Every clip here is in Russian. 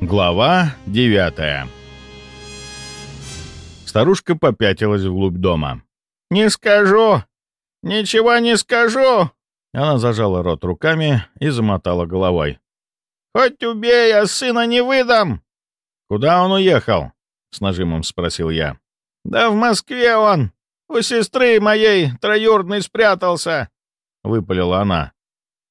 Глава девятая Старушка попятилась вглубь дома. «Не скажу! Ничего не скажу!» Она зажала рот руками и замотала головой. «Хоть убей, а сына не выдам!» «Куда он уехал?» — с нажимом спросил я. «Да в Москве он! У сестры моей троюродной спрятался!» — выпалила она.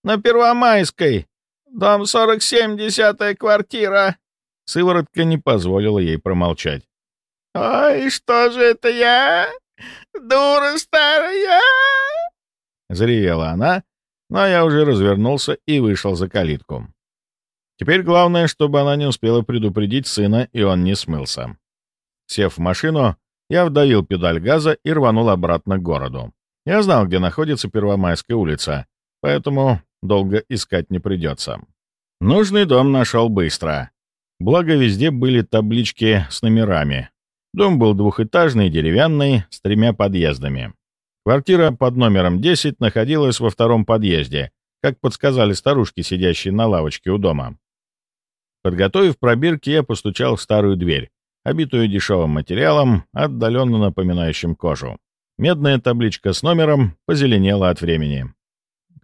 «На Первомайской! Дом 47, десятая квартира!» Сыворотка не позволила ей промолчать. «Ой, что же это я? Дура старая!» Заревела она, но я уже развернулся и вышел за калитку. Теперь главное, чтобы она не успела предупредить сына, и он не смылся. Сев в машину, я вдавил педаль газа и рванул обратно к городу. Я знал, где находится Первомайская улица, поэтому долго искать не придется. Нужный дом нашел быстро. Благо, везде были таблички с номерами. Дом был двухэтажный, деревянный, с тремя подъездами. Квартира под номером 10 находилась во втором подъезде, как подсказали старушки, сидящие на лавочке у дома. Подготовив пробирки, я постучал в старую дверь, обитую дешевым материалом, отдаленно напоминающим кожу. Медная табличка с номером позеленела от времени.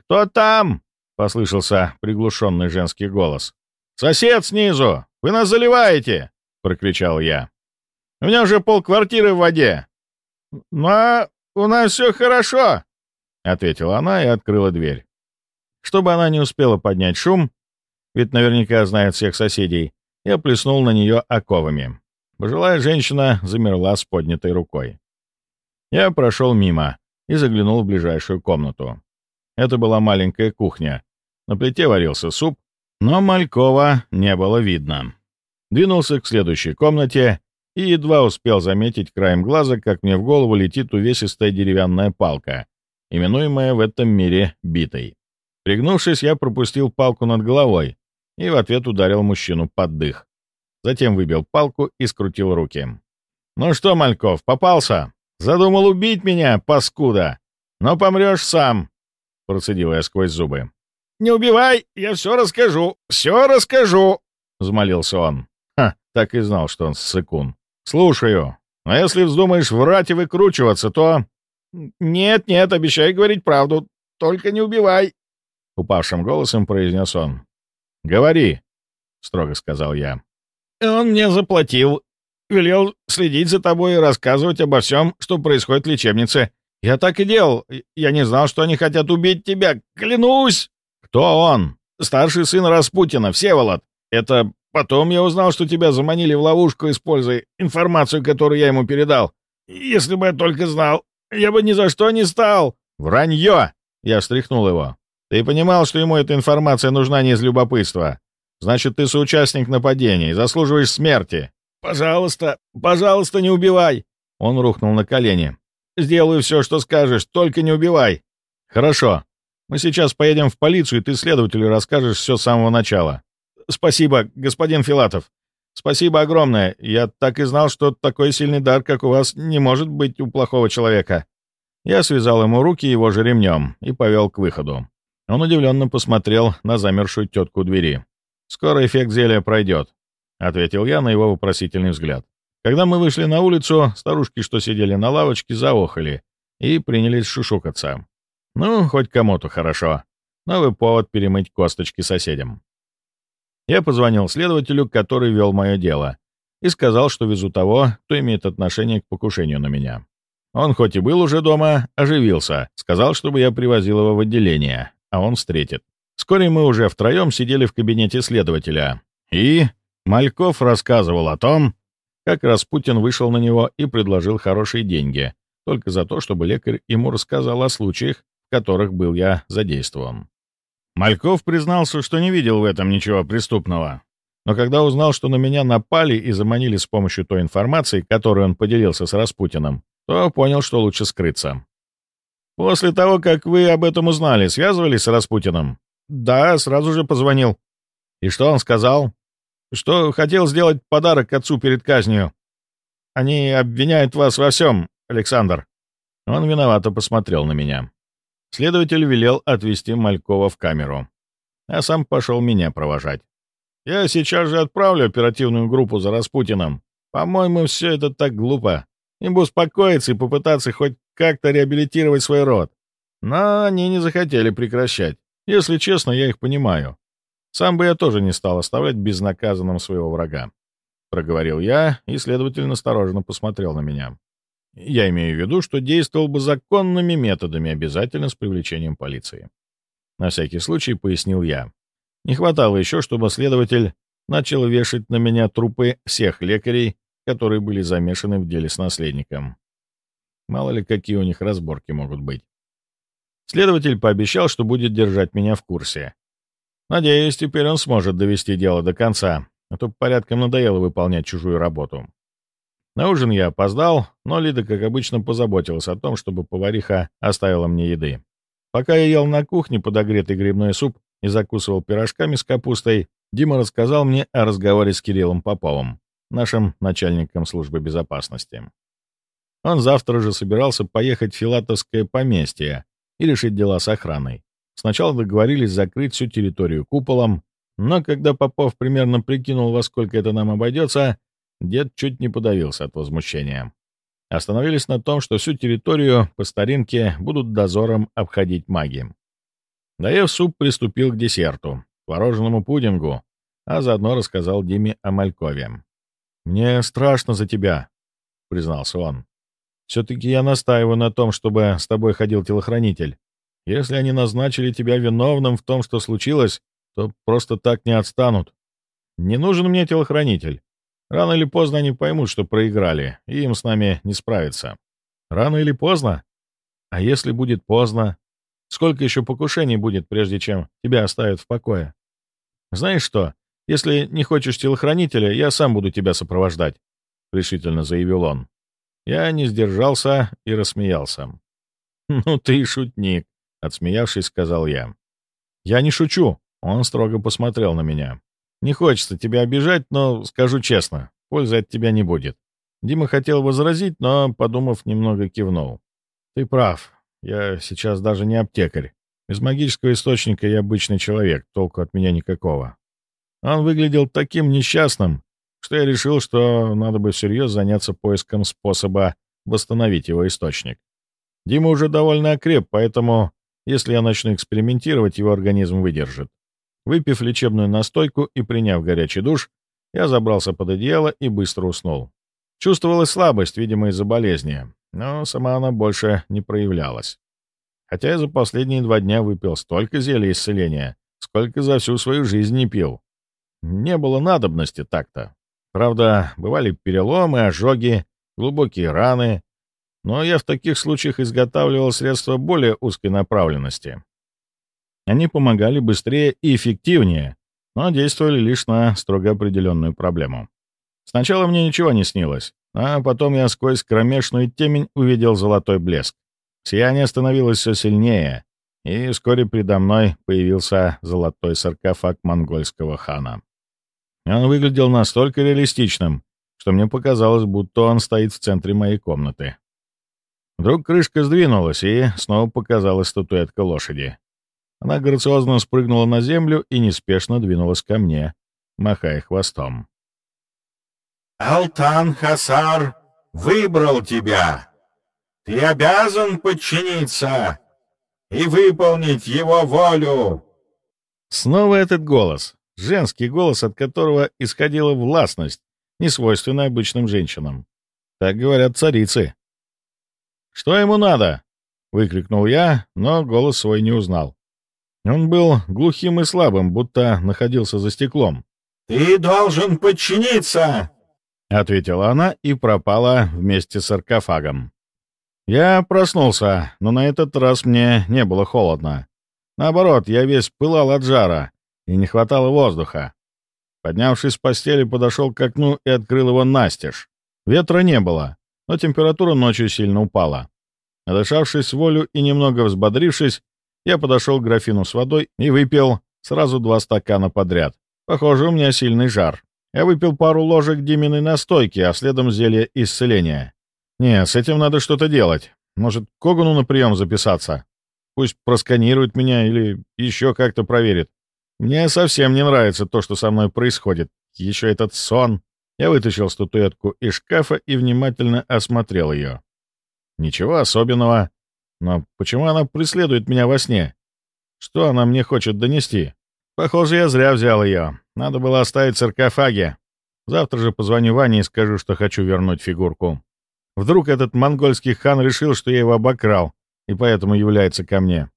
«Кто там?» — послышался приглушенный женский голос. «Сосед снизу! Вы нас заливаете!» — прокричал я. «У меня уже полквартиры в воде!» «Ну, а у нас все хорошо!» — ответила она и открыла дверь. Чтобы она не успела поднять шум, ведь наверняка знает всех соседей, я плеснул на нее оковами. Пожилая женщина замерла с поднятой рукой. Я прошел мимо и заглянул в ближайшую комнату. Это была маленькая кухня. На плите варился суп, но Малькова не было видно. Двинулся к следующей комнате и едва успел заметить краем глаза, как мне в голову летит увесистая деревянная палка, именуемая в этом мире битой. Пригнувшись, я пропустил палку над головой, и в ответ ударил мужчину под дых. Затем выбил палку и скрутил руки. «Ну что, Мальков, попался? Задумал убить меня, паскуда? Но помрешь сам!» Процедил я сквозь зубы. «Не убивай, я все расскажу, все расскажу!» — взмолился он. «Ха, так и знал, что он ссыкун. Слушаю. А если вздумаешь врать и выкручиваться, то...» «Нет-нет, обещай говорить правду, только не убивай!» — упавшим голосом произнес он. «Говори», — строго сказал я. «Он мне заплатил. Велел следить за тобой и рассказывать обо всем, что происходит в лечебнице. Я так и делал. Я не знал, что они хотят убить тебя. Клянусь!» «Кто он?» «Старший сын Распутина, Всеволод. Это потом я узнал, что тебя заманили в ловушку, используя информацию, которую я ему передал. Если бы я только знал, я бы ни за что не стал». «Вранье!» Я встряхнул его. Ты понимал, что ему эта информация нужна не из любопытства. Значит, ты соучастник нападения и заслуживаешь смерти. Пожалуйста, пожалуйста, не убивай. Он рухнул на колени. Сделаю все, что скажешь, только не убивай. Хорошо. Мы сейчас поедем в полицию, и ты следователю расскажешь все с самого начала. Спасибо, господин Филатов. Спасибо огромное. Я так и знал, что такой сильный дар, как у вас, не может быть у плохого человека. Я связал ему руки его же ремнем и повел к выходу. Он удивленно посмотрел на замершую тетку двери. «Скоро эффект зелья пройдет», — ответил я на его вопросительный взгляд. Когда мы вышли на улицу, старушки, что сидели на лавочке, заохали и принялись шушукаться. Ну, хоть кому-то хорошо. Новый повод перемыть косточки соседям. Я позвонил следователю, который вел мое дело, и сказал, что везу того, кто имеет отношение к покушению на меня. Он хоть и был уже дома, оживился, сказал, чтобы я привозил его в отделение, а он встретит. Вскоре мы уже втроем сидели в кабинете следователя. И Мальков рассказывал о том, как Распутин вышел на него и предложил хорошие деньги, только за то, чтобы лекарь ему рассказал о случаях, в которых был я задействован. Мальков признался, что не видел в этом ничего преступного. Но когда узнал, что на меня напали и заманили с помощью той информации, которую он поделился с Распутиным, то понял, что лучше скрыться. «После того, как вы об этом узнали, связывались с Распутиным?» «Да, сразу же позвонил». «И что он сказал?» «Что хотел сделать подарок отцу перед казнью. Они обвиняют вас во всем, Александр». Он виновато посмотрел на меня. Следователь велел отвезти Малькова в камеру, а сам пошел меня провожать. Я сейчас же отправлю оперативную группу за Распутиным. По-моему, все это так глупо. Им бы успокоиться и попытаться хоть как-то реабилитировать свой род. Но они не захотели прекращать. Если честно, я их понимаю. Сам бы я тоже не стал оставлять безнаказанным своего врага. Проговорил я и, следовательно, осторожно посмотрел на меня. Я имею в виду, что действовал бы законными методами, обязательно с привлечением полиции. На всякий случай пояснил я. Не хватало еще, чтобы следователь начал вешать на меня трупы всех лекарей, которые были замешаны в деле с наследником. Мало ли, какие у них разборки могут быть. Следователь пообещал, что будет держать меня в курсе. Надеюсь, теперь он сможет довести дело до конца, а то порядком надоело выполнять чужую работу. На ужин я опоздал, но Лида, как обычно, позаботилась о том, чтобы повариха оставила мне еды. Пока я ел на кухне подогретый грибной суп и закусывал пирожками с капустой, Дима рассказал мне о разговоре с Кириллом Поповым, нашим начальником службы безопасности. Он завтра же собирался поехать в Филатовское поместье и решить дела с охраной. Сначала договорились закрыть всю территорию куполом, но когда Попов примерно прикинул, во сколько это нам обойдется, дед чуть не подавился от возмущения. Остановились на том, что всю территорию по старинке будут дозором обходить маги. Доев суп, приступил к десерту, творожному пудингу, а заодно рассказал Диме о Малькове. «Мне страшно за тебя», — признался он. «Все-таки я настаиваю на том, чтобы с тобой ходил телохранитель. Если они назначили тебя виновным в том, что случилось, то просто так не отстанут. Не нужен мне телохранитель. Рано или поздно они поймут, что проиграли, и им с нами не справиться. Рано или поздно? А если будет поздно? Сколько еще покушений будет, прежде чем тебя оставят в покое? Знаешь что, если не хочешь телохранителя, я сам буду тебя сопровождать, — решительно заявил он. Я не сдержался и рассмеялся. «Ну ты шутник», — отсмеявшись, сказал я. «Я не шучу», — он строго посмотрел на меня. Не хочется тебя обижать, но скажу честно, пользы от тебя не будет. Дима хотел возразить, но, подумав, немного кивнул. Ты прав. Я сейчас даже не аптекарь. Без магического источника я обычный человек, толку от меня никакого. Он выглядел таким несчастным, что я решил, что надо бы всерьез заняться поиском способа восстановить его источник. Дима уже довольно окреп, поэтому, если я начну экспериментировать, его организм выдержит. Выпив лечебную настойку и приняв горячий душ, я забрался под одеяло и быстро уснул. Чувствовалась слабость, видимо, из-за болезни, но сама она больше не проявлялась. Хотя я за последние два дня выпил столько зелья исцеления, сколько за всю свою жизнь не пил. Не было надобности так-то. Правда, бывали переломы, ожоги, глубокие раны, но я в таких случаях изготавливал средства более узкой направленности. Они помогали быстрее и эффективнее, но действовали лишь на строго определенную проблему. Сначала мне ничего не снилось, а потом я сквозь кромешную темень увидел золотой блеск. Сияние становилось все сильнее, и вскоре передо мной появился золотой саркофаг монгольского хана. Он выглядел настолько реалистичным, что мне показалось, будто он стоит в центре моей комнаты. Вдруг крышка сдвинулась, и снова показалась статуэтка лошади. Она грациозно спрыгнула на землю и неспешно двинулась ко мне, махая хвостом. «Алтан Хасар выбрал тебя. Ты обязан подчиниться и выполнить его волю!» Снова этот голос, женский голос, от которого исходила властность, несвойственная обычным женщинам. Так говорят царицы. «Что ему надо?» — выкрикнул я, но голос свой не узнал. Он был глухим и слабым, будто находился за стеклом. «Ты должен подчиниться!» — ответила она и пропала вместе с саркофагом. Я проснулся, но на этот раз мне не было холодно. Наоборот, я весь пылал от жара, и не хватало воздуха. Поднявшись с постели, подошел к окну и открыл его настежь. Ветра не было, но температура ночью сильно упала. Надышавшись волю и немного взбодрившись, я подошел к графину с водой и выпил сразу два стакана подряд. Похоже, у меня сильный жар. Я выпил пару ложек Диминой настойки, а следом зелье исцеления. Нет, с этим надо что-то делать. Может, к Когану на прием записаться? Пусть просканирует меня или еще как-то проверит. Мне совсем не нравится то, что со мной происходит. Еще этот сон. Я вытащил статуэтку из шкафа и внимательно осмотрел ее. Ничего особенного. Но почему она преследует меня во сне? Что она мне хочет донести? Похоже, я зря взял ее. Надо было оставить в саркофаге. Завтра же позвоню Ване и скажу, что хочу вернуть фигурку. Вдруг этот монгольский хан решил, что я его обокрал, и поэтому является ко мне.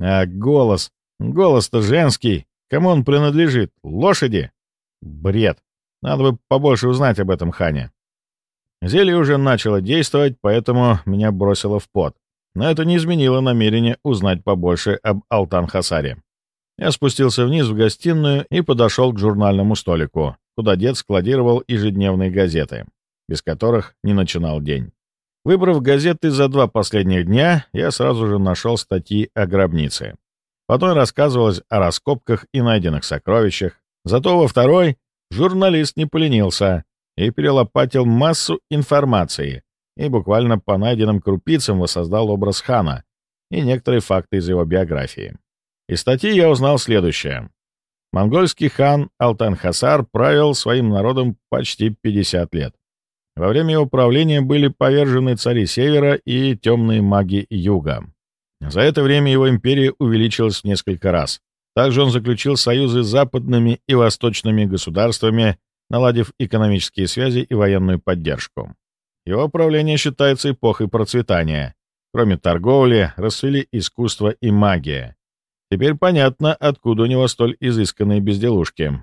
А голос... Голос-то женский. Кому он принадлежит? Лошади? Бред. Надо бы побольше узнать об этом хане. Зелье уже начало действовать, поэтому меня бросило в пот. Но это не изменило намерение узнать побольше об Алтан-Хасаре. Я спустился вниз в гостиную и подошел к журнальному столику, куда дед складировал ежедневные газеты, без которых не начинал день. Выбрав газеты за два последних дня, я сразу же нашел статьи о гробнице. Одной рассказывалось о раскопках и найденных сокровищах, зато во второй журналист не поленился и перелопатил массу информации и буквально по найденным крупицам воссоздал образ хана и некоторые факты из его биографии. Из статьи я узнал следующее. Монгольский хан Алтан-Хасар правил своим народом почти 50 лет. Во время его правления были повержены цари Севера и темные маги Юга. За это время его империя увеличилась в несколько раз. Также он заключил союзы с западными и восточными государствами, наладив экономические связи и военную поддержку. Его правление считается эпохой процветания. Кроме торговли, расцвели искусство и магия. Теперь понятно, откуда у него столь изысканные безделушки.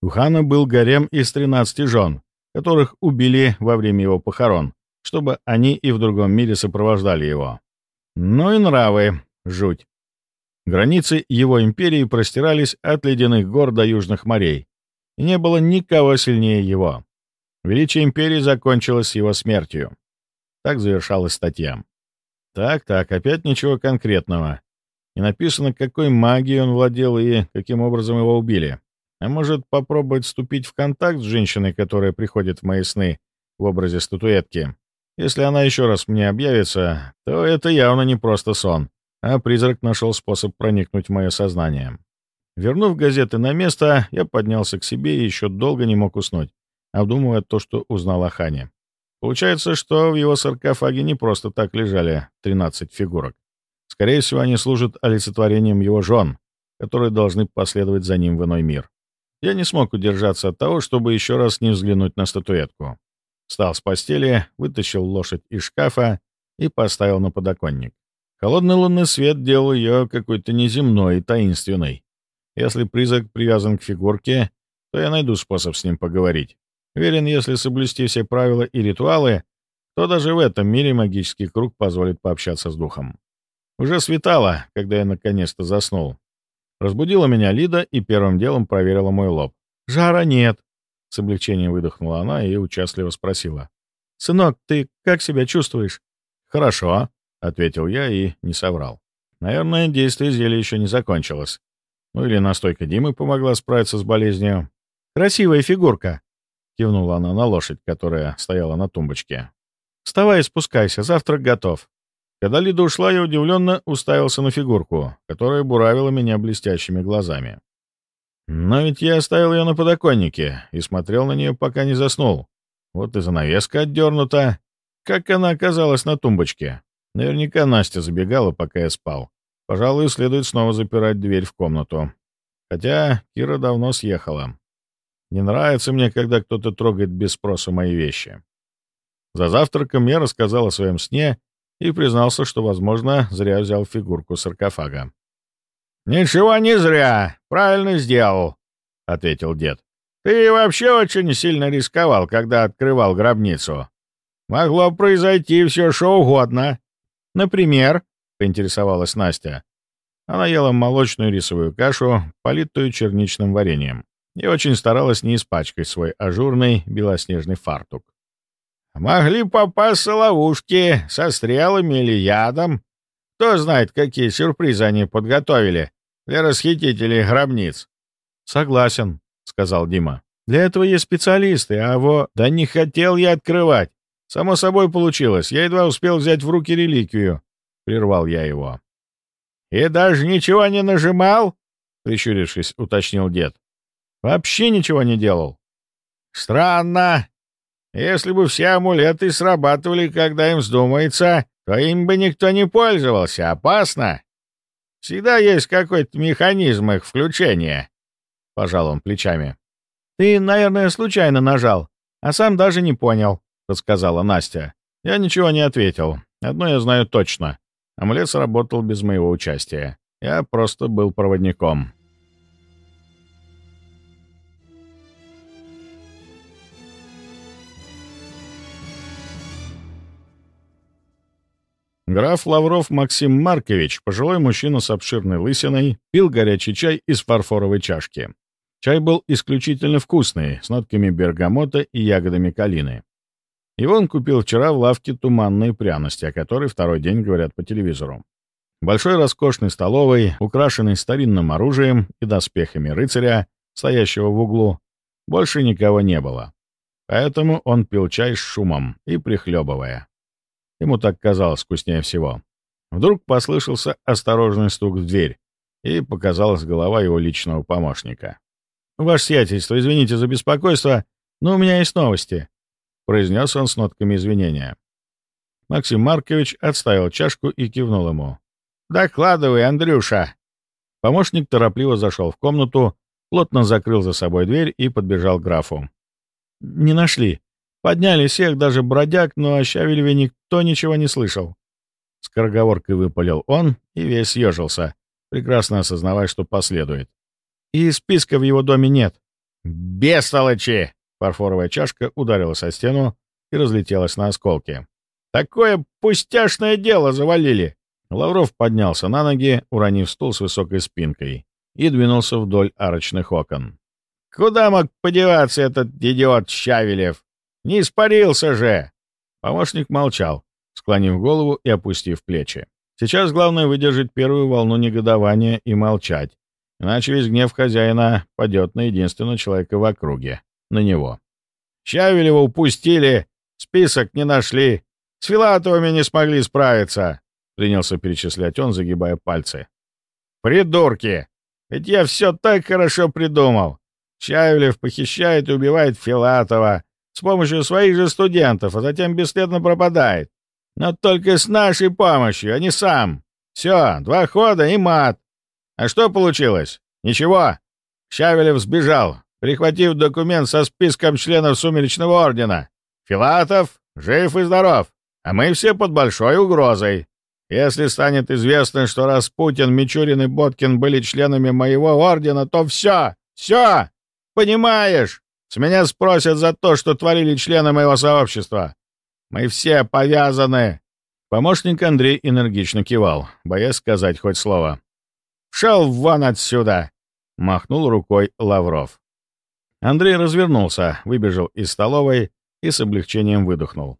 У хана был гарем из 13 жен, которых убили во время его похорон, чтобы они и в другом мире сопровождали его. Ну и нравы, жуть. Границы его империи простирались от ледяных гор до южных морей, и не было никого сильнее его. Величие империи закончилось его смертью. Так завершалась статья. Так-так, опять ничего конкретного. Не написано, какой магией он владел и каким образом его убили. А может, попробовать вступить в контакт с женщиной, которая приходит в мои сны в образе статуэтки? Если она еще раз мне объявится, то это явно не просто сон, а призрак нашел способ проникнуть в мое сознание. Вернув газеты на место, я поднялся к себе и еще долго не мог уснуть, обдумывая то, что узнал о Хане. Получается, что в его саркофаге не просто так лежали 13 фигурок. Скорее всего, они служат олицетворением его жен, которые должны последовать за ним в иной мир. Я не смог удержаться от того, чтобы еще раз не взглянуть на статуэтку. Встал с постели, вытащил лошадь из шкафа и поставил на подоконник. Холодный лунный свет делал ее какой-то неземной и таинственной. Если призрак привязан к фигурке, то я найду способ с ним поговорить. Уверен, если соблюсти все правила и ритуалы, то даже в этом мире магический круг позволит пообщаться с духом. Уже светало, когда я наконец-то заснул. Разбудила меня Лида и первым делом проверила мой лоб. «Жара нет!» С облегчением выдохнула она и участливо спросила. «Сынок, ты как себя чувствуешь?» «Хорошо», — ответил я и не соврал. Наверное, действие зелья еще не закончилось. Ну или настойка Димы помогла справиться с болезнью. «Красивая фигурка!» — кивнула она на лошадь, которая стояла на тумбочке. «Вставай и спускайся, завтрак готов». Когда Лида ушла, я удивленно уставился на фигурку, которая буравила меня блестящими глазами. Но ведь я оставил ее на подоконнике и смотрел на нее, пока не заснул. Вот и занавеска отдернута. Как она оказалась на тумбочке? Наверняка Настя забегала, пока я спал. Пожалуй, следует снова запирать дверь в комнату. Хотя Кира давно съехала. Не нравится мне, когда кто-то трогает без спроса мои вещи. За завтраком я рассказал о своем сне и признался, что, возможно, зря взял фигурку саркофага. «Ничего не зря. Правильно сделал», — ответил дед. «Ты вообще очень сильно рисковал, когда открывал гробницу. Могло произойти все что угодно. Например, — поинтересовалась Настя. Она ела молочную рисовую кашу, политую черничным вареньем, и очень старалась не испачкать свой ажурный белоснежный фартук. Могли попасться ловушки со стрелами или ядом. Кто знает, какие сюрпризы они подготовили для расхитителей гробниц. — Согласен, — сказал Дима. — Для этого есть специалисты, а во... Да не хотел я открывать. Само собой получилось. Я едва успел взять в руки реликвию. Прервал я его. — И даже ничего не нажимал? — прищурившись, уточнил дед. «Вообще ничего не делал». «Странно. Если бы все амулеты срабатывали, когда им вздумается, то им бы никто не пользовался. Опасно. Всегда есть какой-то механизм их включения», — пожал он плечами. «Ты, наверное, случайно нажал, а сам даже не понял», — подсказала Настя. Я ничего не ответил. Одно я знаю точно. Амулет сработал без моего участия. Я просто был проводником. Граф Лавров Максим Маркович, пожилой мужчина с обширной лысиной, пил горячий чай из фарфоровой чашки. Чай был исключительно вкусный, с нотками бергамота и ягодами калины. Его он купил вчера в лавке туманной пряности, о которой второй день говорят по телевизору. Большой роскошной столовой, украшенной старинным оружием и доспехами рыцаря, стоящего в углу, больше никого не было. Поэтому он пил чай с шумом и прихлебывая. Ему так казалось вкуснее всего. Вдруг послышался осторожный стук в дверь, и показалась голова его личного помощника. «Ваше сиятельство, извините за беспокойство, но у меня есть новости», — произнес он с нотками извинения. Максим Маркович отставил чашку и кивнул ему. «Докладывай, Андрюша!» Помощник торопливо зашел в комнату, плотно закрыл за собой дверь и подбежал к графу. «Не нашли. Подняли всех, даже бродяг, но о Щавелеве никто ничего не слышал». Скороговоркой выпалил он и весь съежился, прекрасно осознавая, что последует. И списка в его доме нет. «Бестолочи!» Фарфоровая чашка ударилась о стену и разлетелась на осколки. «Такое пустяшное дело завалили!» Лавров поднялся на ноги, уронив стул с высокой спинкой, и двинулся вдоль арочных окон. «Куда мог подеваться этот идиот Щавелев? Не испарился же!» Помощник молчал, склонив голову и опустив плечи. Сейчас главное выдержать первую волну негодования и молчать, Иначе весь гнев хозяина падет на единственного человека в округе, на него. Щавелева упустили, список не нашли, с Филатовыми не смогли справиться, — принялся перечислять он, загибая пальцы. «Придурки! Ведь я все так хорошо придумал. Чавелев похищает и убивает Филатова с помощью своих же студентов, а затем бесследно пропадает. Но только с нашей помощью, а не сам. Все, два хода и мат. А что получилось? Ничего. Щавелев сбежал, прихватив документ со списком членов Сумеречного Ордена. Филатов жив и здоров, а мы все под большой угрозой. Если станет известно, что Распутин, Мичурин и Боткин были членами моего ордена, то все, все, понимаешь? С меня спросят за то, что творили члены моего сообщества. Мы все повязаны. Помощник Андрей энергично кивал, боясь сказать хоть слово. «Шел вон отсюда!» — махнул рукой Лавров. Андрей развернулся, выбежал из столовой и с облегчением выдохнул.